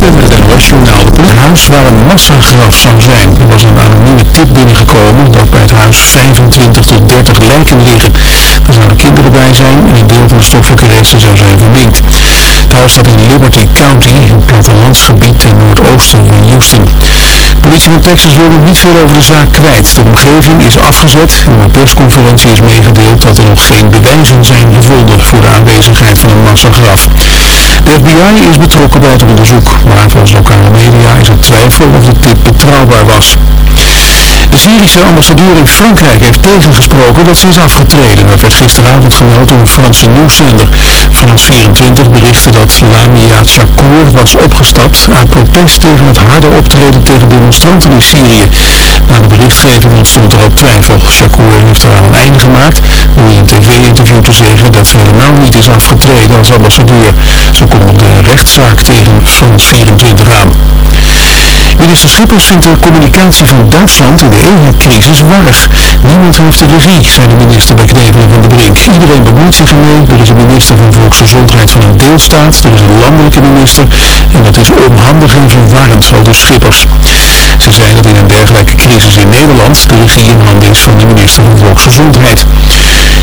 Met het NOS-journaal. Het huis waar een massagraf zou zijn. Er was een anonieme tip binnengekomen dat bij het huis 25 tot 30 lijken liggen. Er zouden kinderen bij zijn en een deel van de stoffelijke resten zou zijn verminkt. Het huis staat in Liberty County, een plattelandsgebied ten noordoosten van Houston. Politie van Texas wil nog niet veel over de zaak kwijt. De omgeving is afgezet en een persconferentie is meegedeeld dat er nog geen bewijzen zijn gevonden voor de aanwezigheid van een massagraf. De FBI is betrokken bij het onderzoek, maar volgens lokale media is er twijfel of de tip betrouwbaar was. De Syrische ambassadeur in Frankrijk heeft tegengesproken dat ze is afgetreden. Dat werd gisteravond gemeld door een Franse nieuwszender. France 24 berichtte dat Lamia Chakour was opgestapt uit protest tegen het harde optreden tegen demonstranten in Syrië. Na de berichtgeving ontstond er ook twijfel. Chakour heeft eraan een einde gemaakt door in een tv-interview te zeggen dat ze helemaal niet is afgetreden als ambassadeur. Ze komt de rechtszaak tegen France 24 aan. Minister Schippers vindt de communicatie van Duitsland in de EU-crisis warrig. Niemand heeft de regie, zei de minister bij Knevelen van de Brink. Iedereen bemoeit zich ermee. Er is een minister van Volksgezondheid van een deelstaat, er is een landelijke minister en dat is onhandig en verwarrend, zo de Schippers. Ze zei dat in een dergelijke crisis in Nederland de regie in handen is van de minister van Volksgezondheid.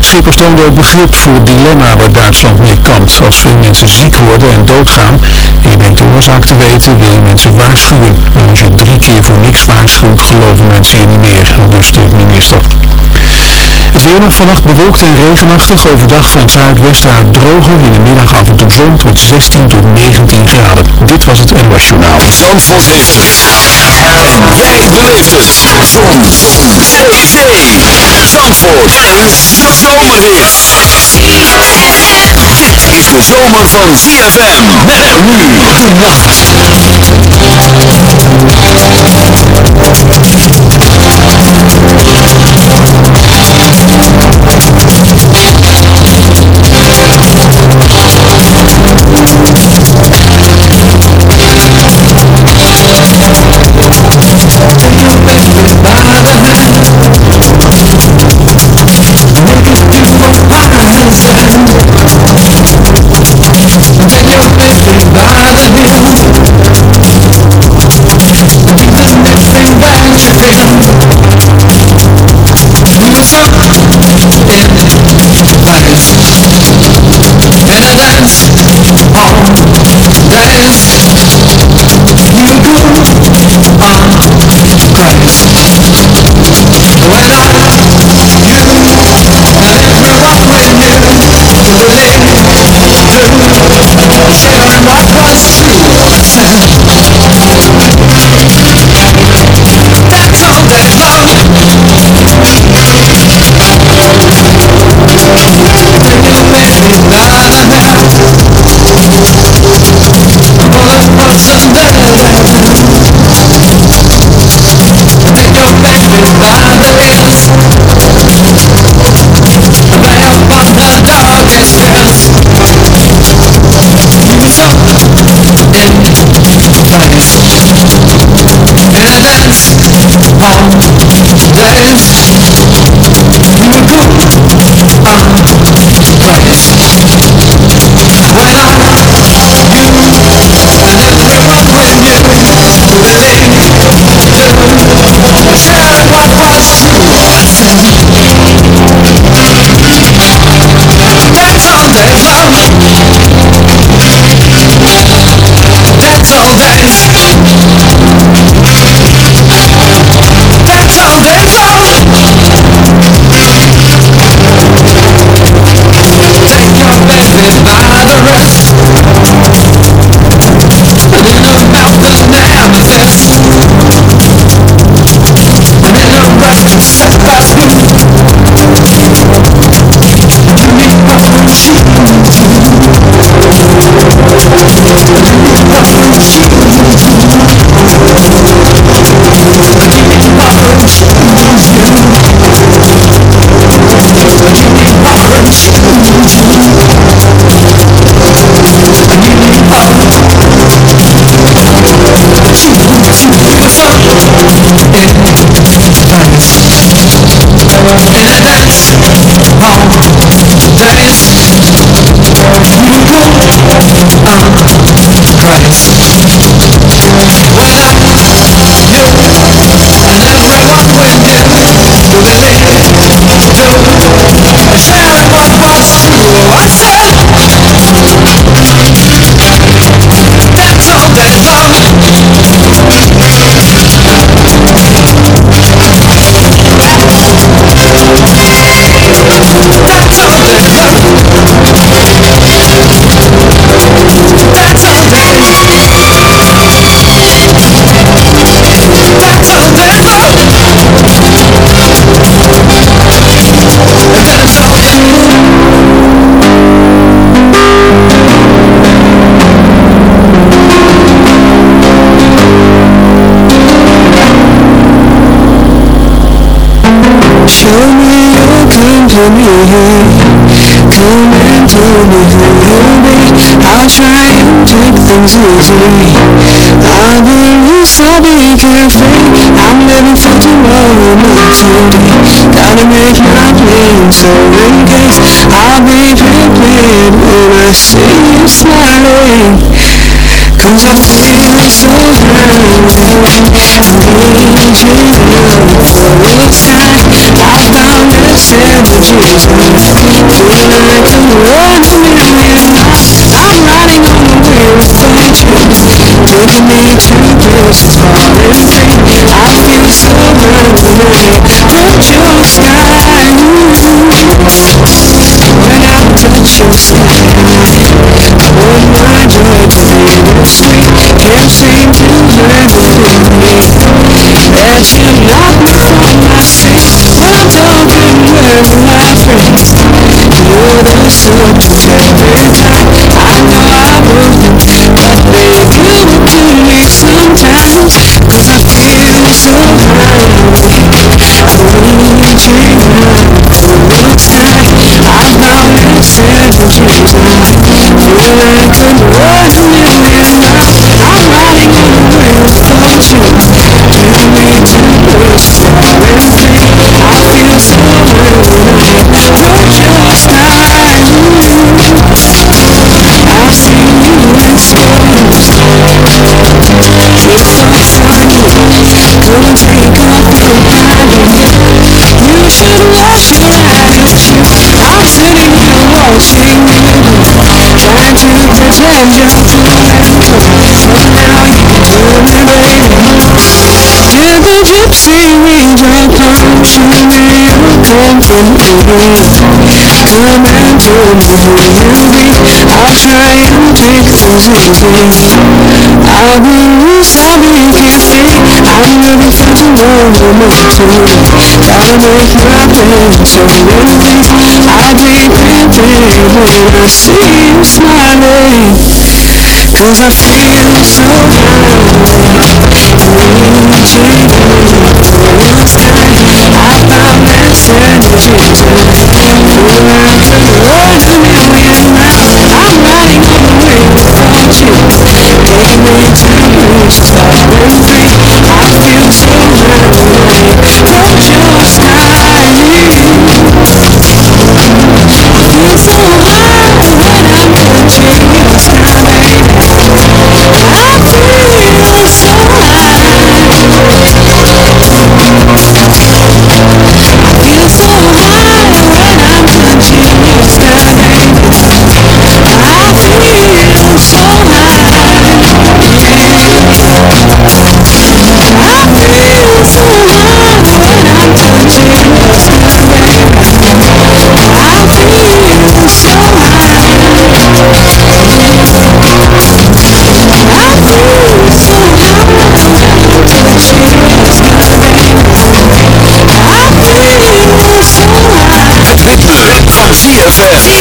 Schippers toonde ook begrip voor het dilemma waar Duitsland mee kampt. Als veel mensen ziek worden en doodgaan en je denkt de oorzaak te weten, wil je mensen waarschuwen. En als je drie keer voor niks waarschuwt, geloven mensen je niet meer, dus de minister. Het weer nog vannacht bewolkt en regenachtig. Overdag van zuidwesten uit droger. In de middag af en toe zon. tot 16 tot 19 graden. Dit was het NOS Journaal. Zandvoort heeft het. En jij beleeft het. Zon. Zee. Zee. Zandvoort. En zomerhit. Dit is de zomer van ZFM. Met nu de nacht. Christ Show me your company Come and tell me. Who you'll be I'll try and take things easy. I believe I'll be carefree I'm living for tomorrow, not today Gotta make my plans so in case I'll be prepared when I see you smiling Cause I feel so energy Feel like I'm running on the wheel of fortune Taking me to places far and free I feel so high tonight Touch your sky When I touch your sky I to Can't seem to learn to believe That you knock me from my seat Well, don't where my friends You're the subject every time I know I wouldn't But babe, you would do me sometimes Cause I feel so high. I'm reaching out like a miles I'm riding on a wheel of fortune gypsy read your potion? May come from me and tell me be I'll try and take things easy I will sorry carefree I'm ready for tomorrow, not today Gotta make my plans so early I'll be prepared when I see you. smiling Cause I feel so we find you me stop feel so I van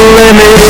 limit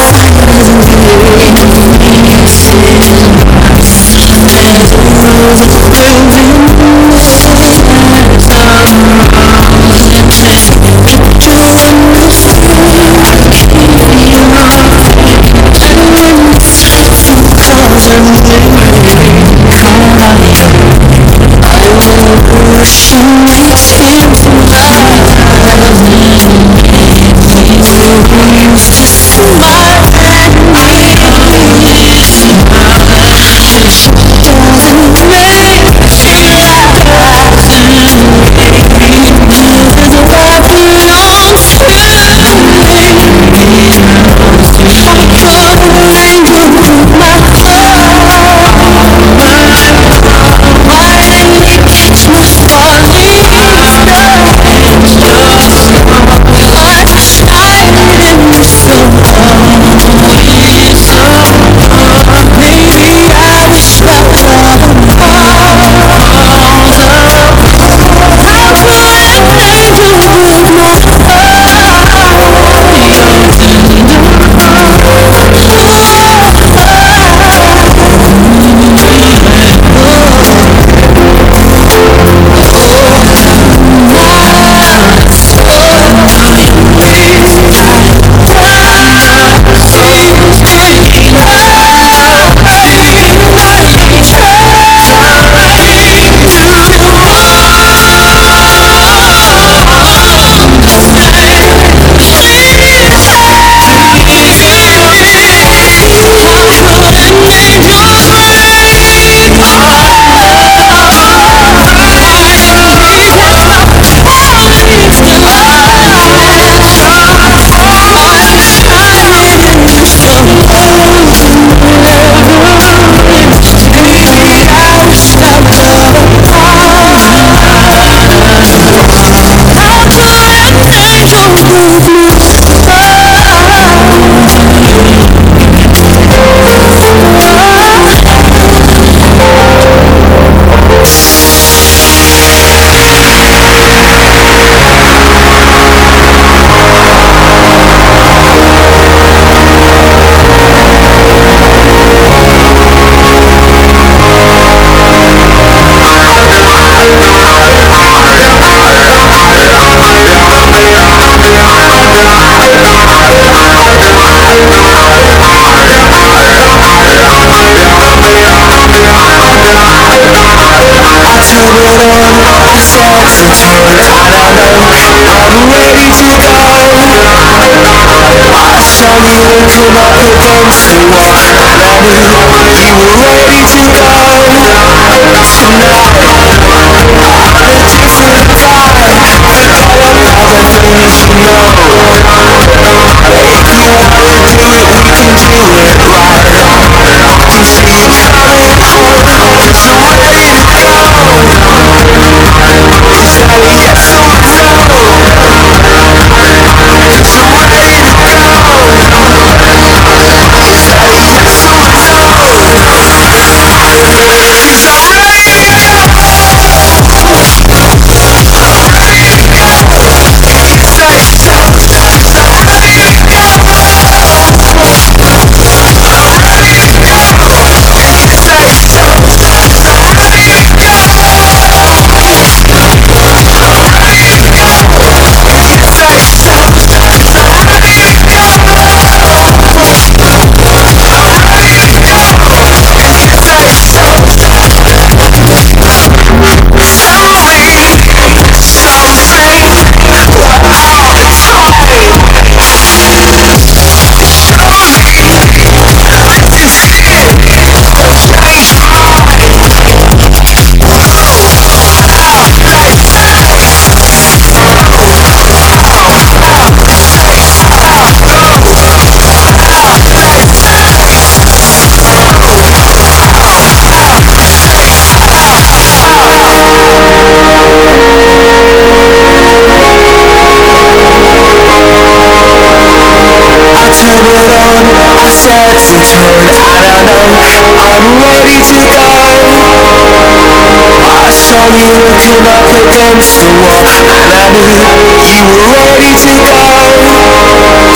you do not pretend the walk And I knew you were ready to go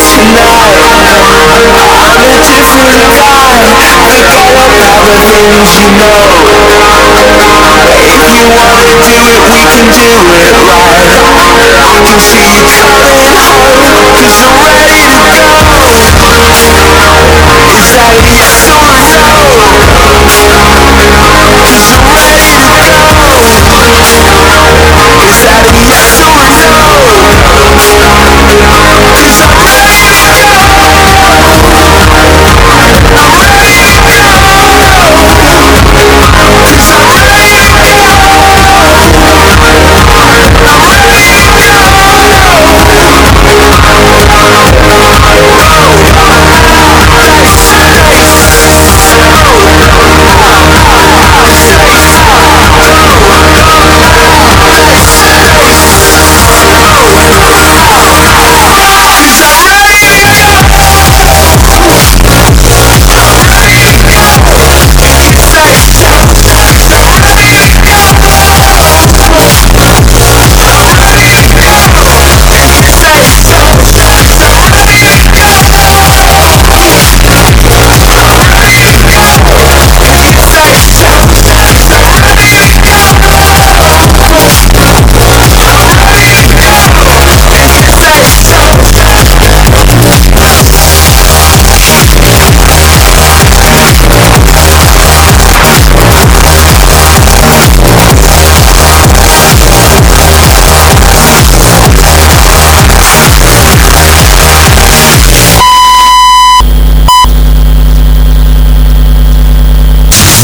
tonight. I'm a different guy Forget about the things you know If you wanna do it, we can do it right I can see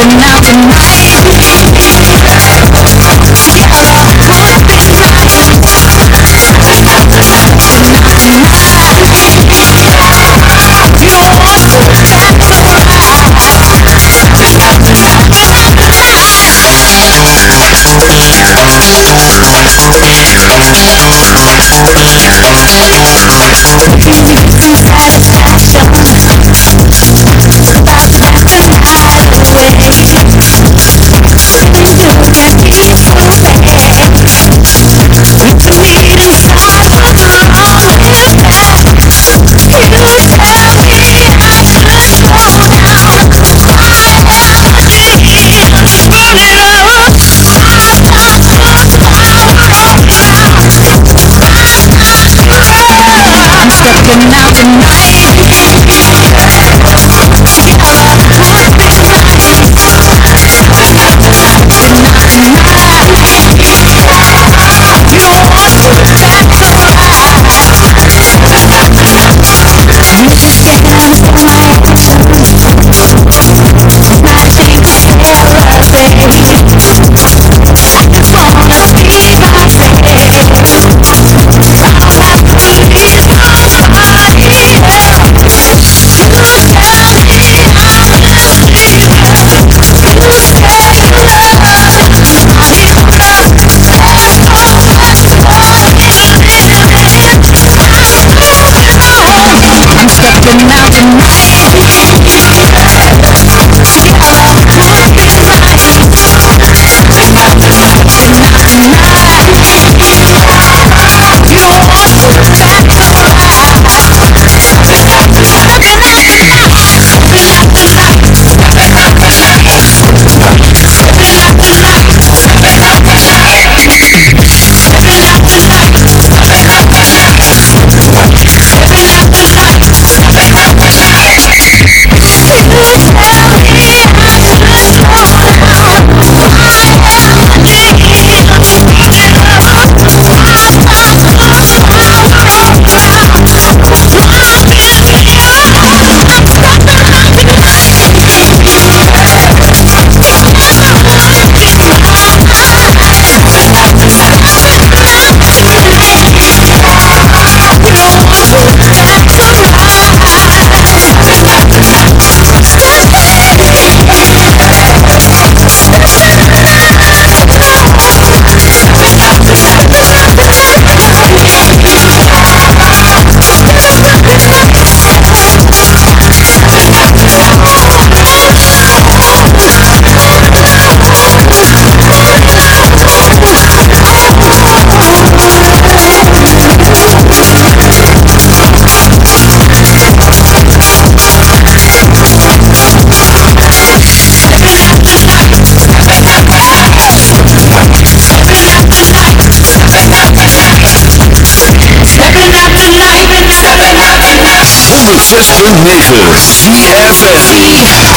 tonight, tonight, we can be rising up tonight, tonight You. and I, you and that's alright We got tonight, tonight tonight 106.9 CFFM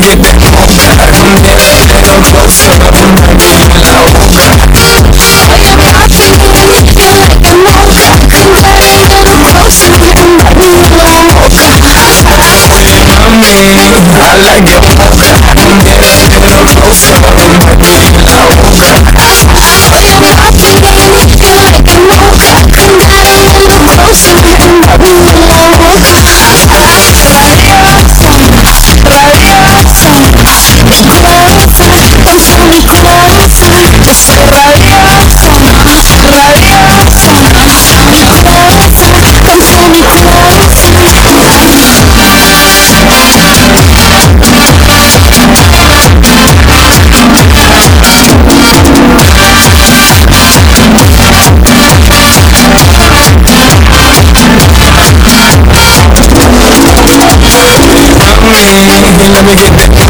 get back home I come next, gotta come closer, Let me get back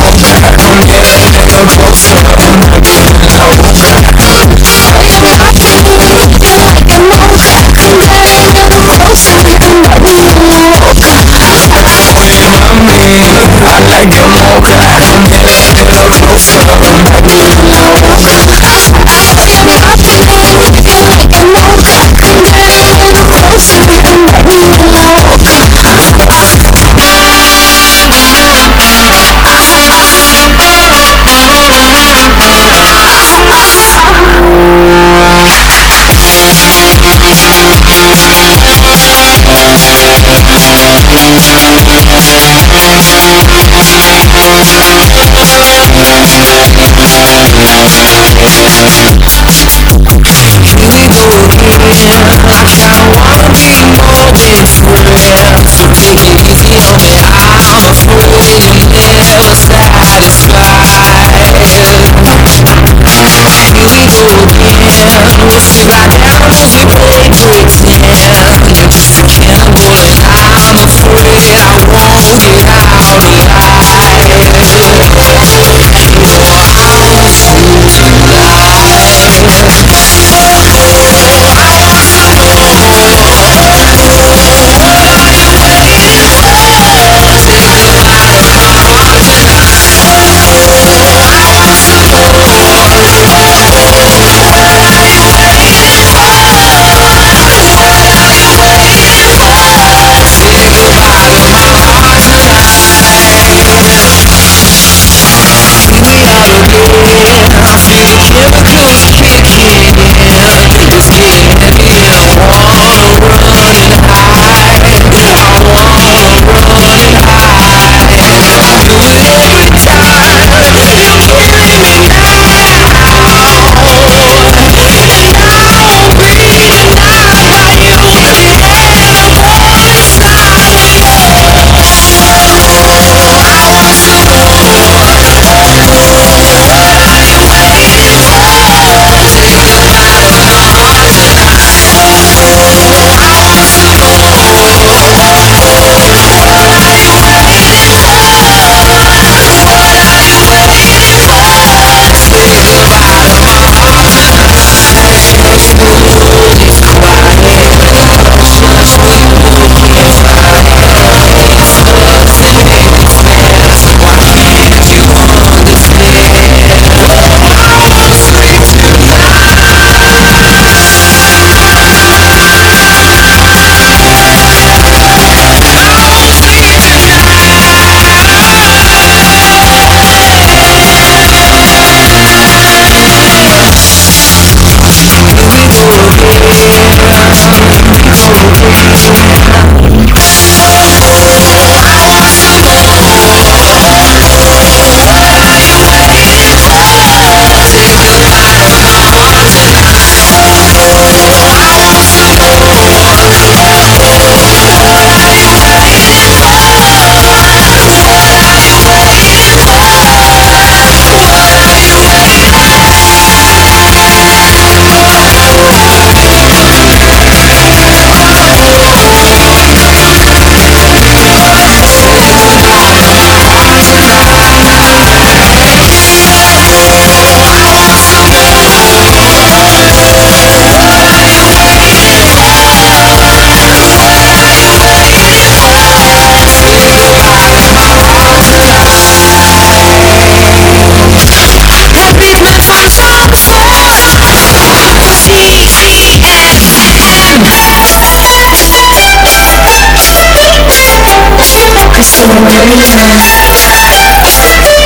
shining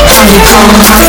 brightly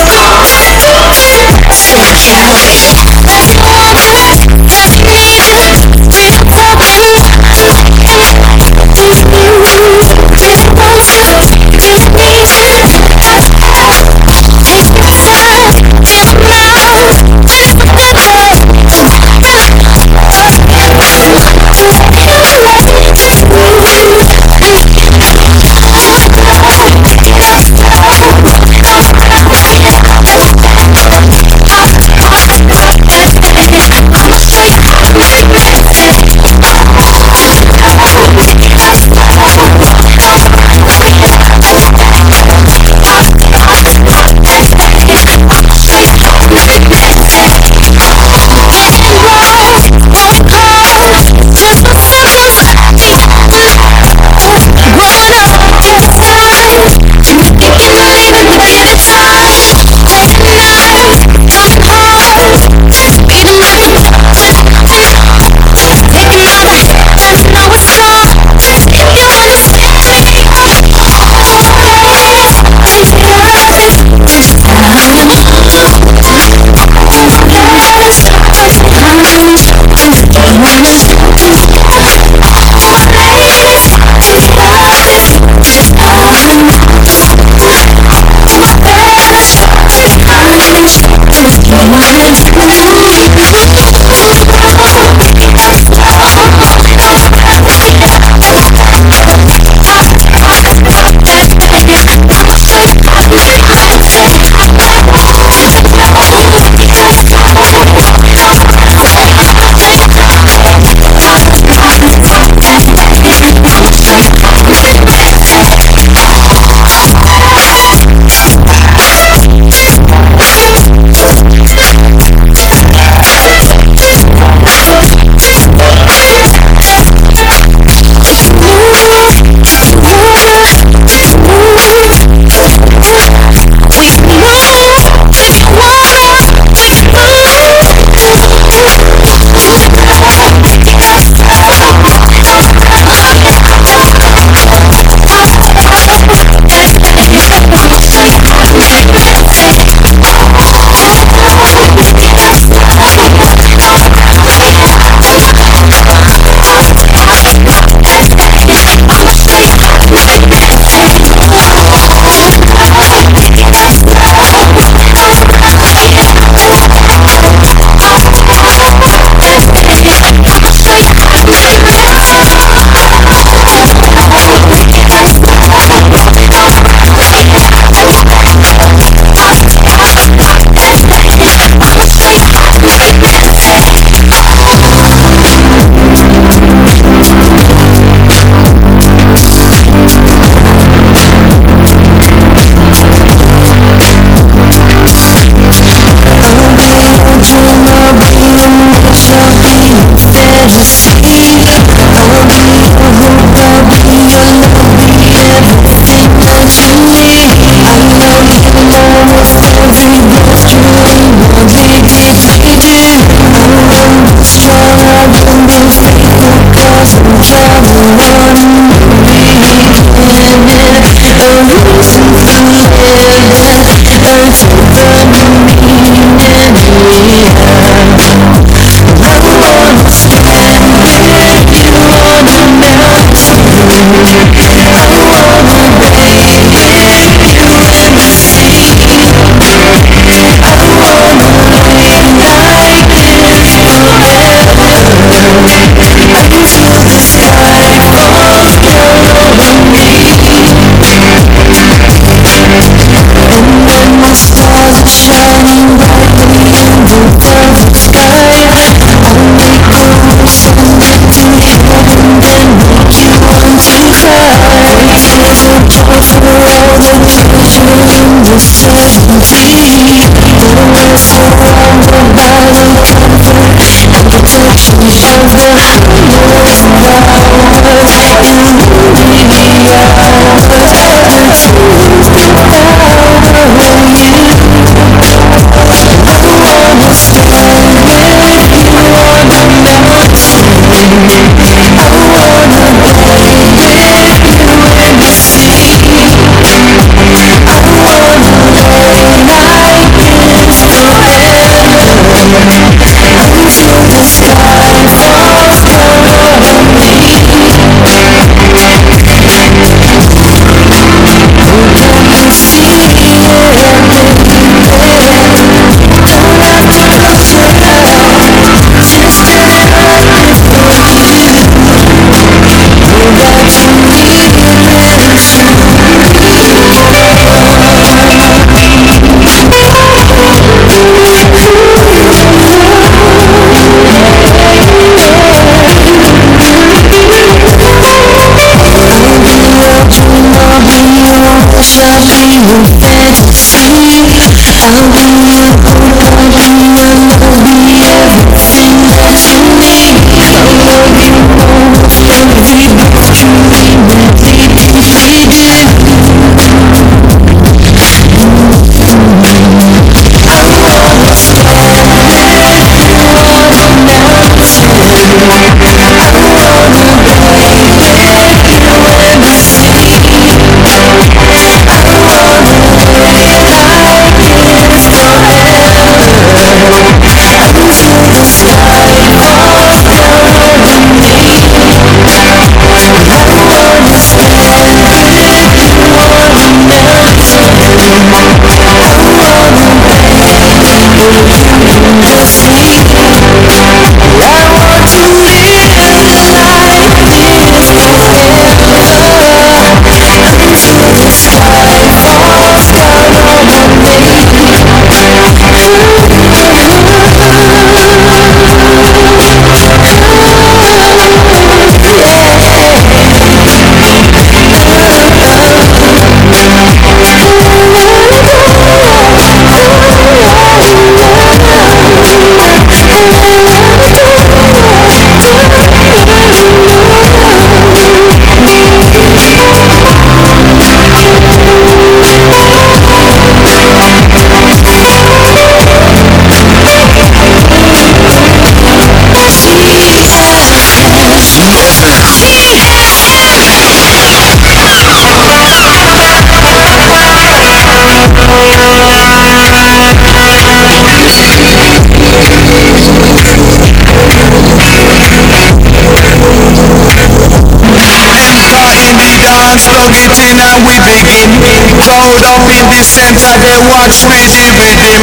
Crowd up in the center, they watch me with him.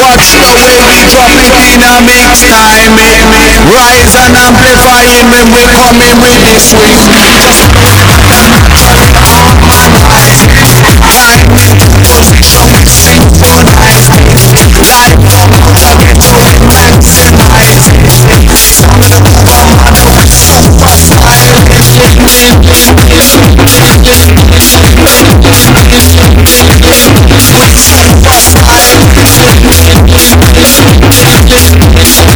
Watch the way we drop it in a mix time. Rise and amplify him when we're coming with the swing. Brush it kesin kesin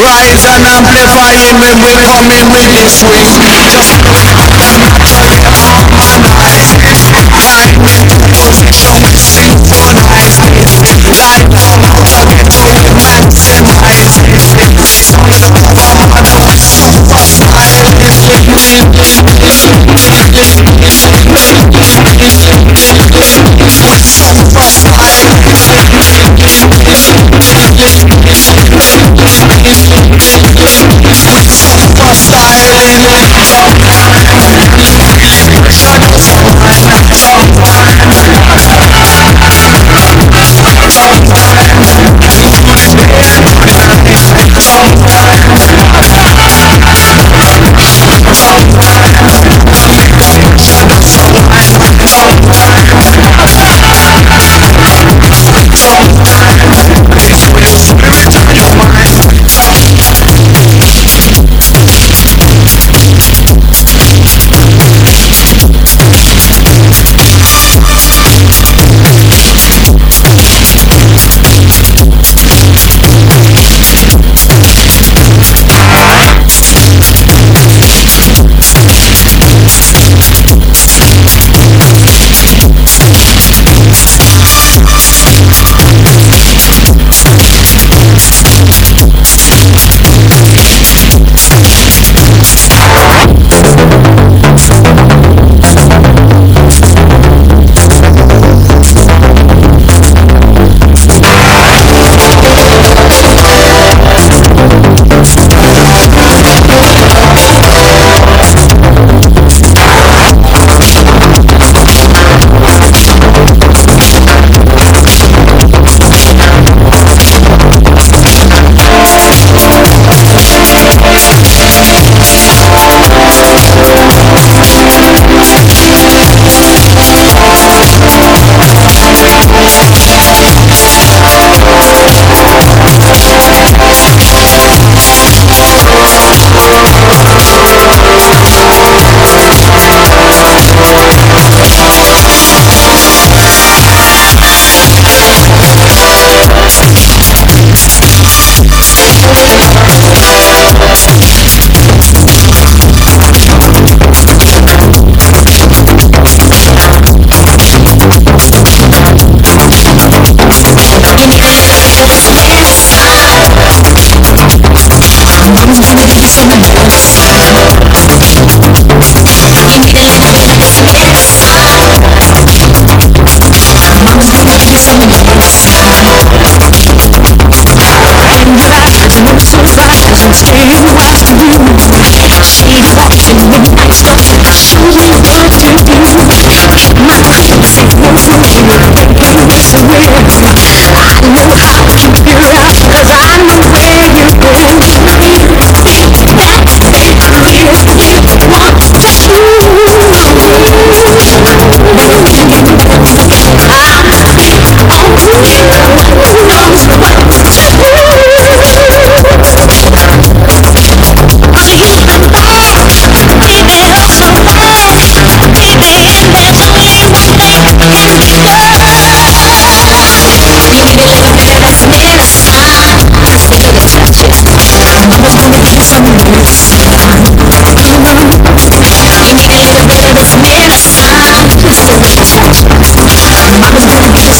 Rise and amplify when we coming with the swing Listen,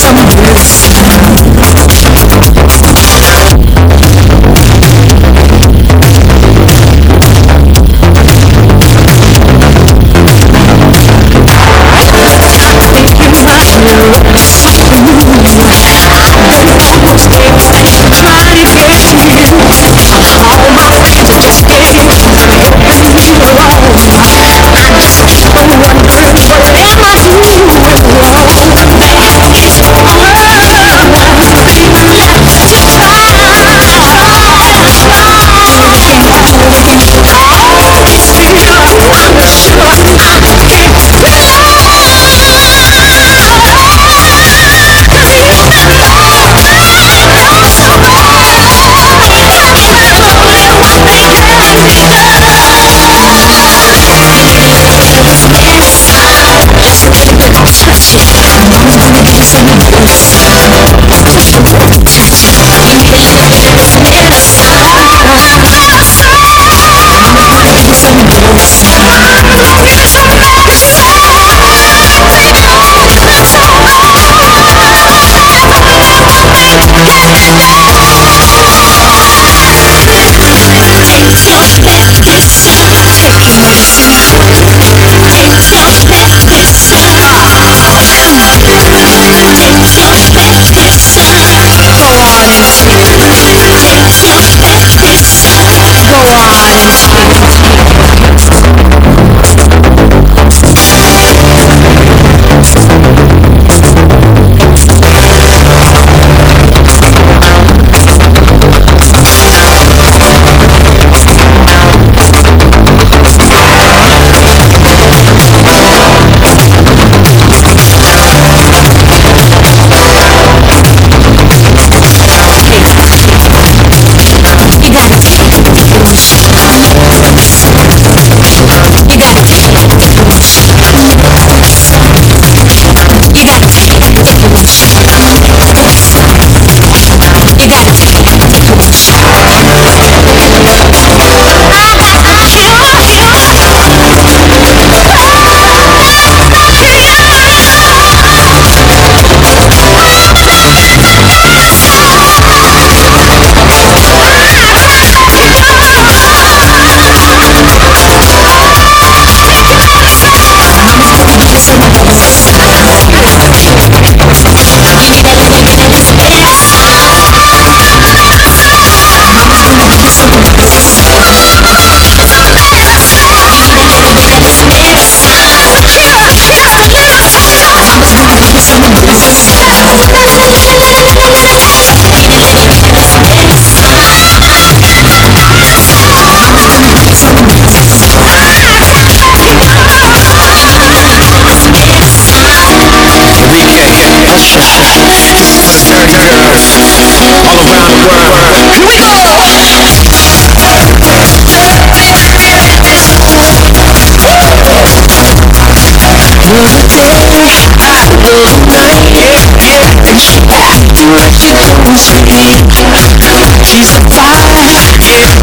Thank.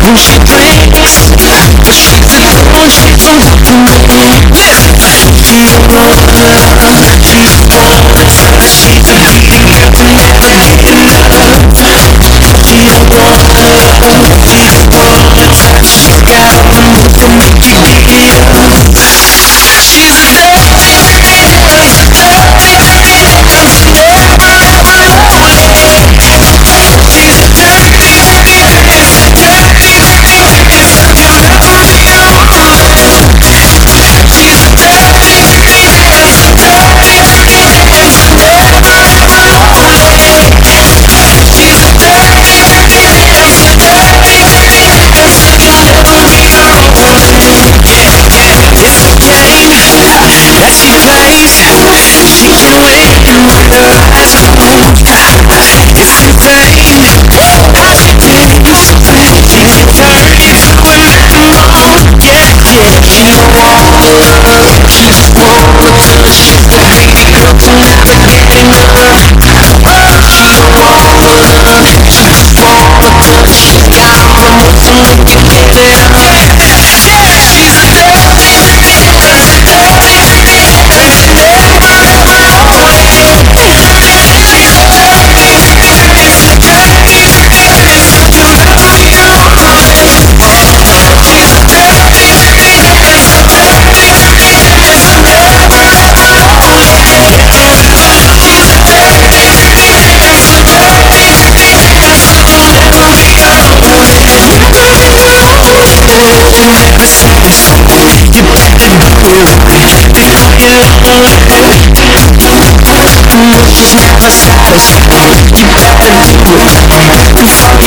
She's a dirty